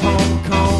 Shakuna Nature,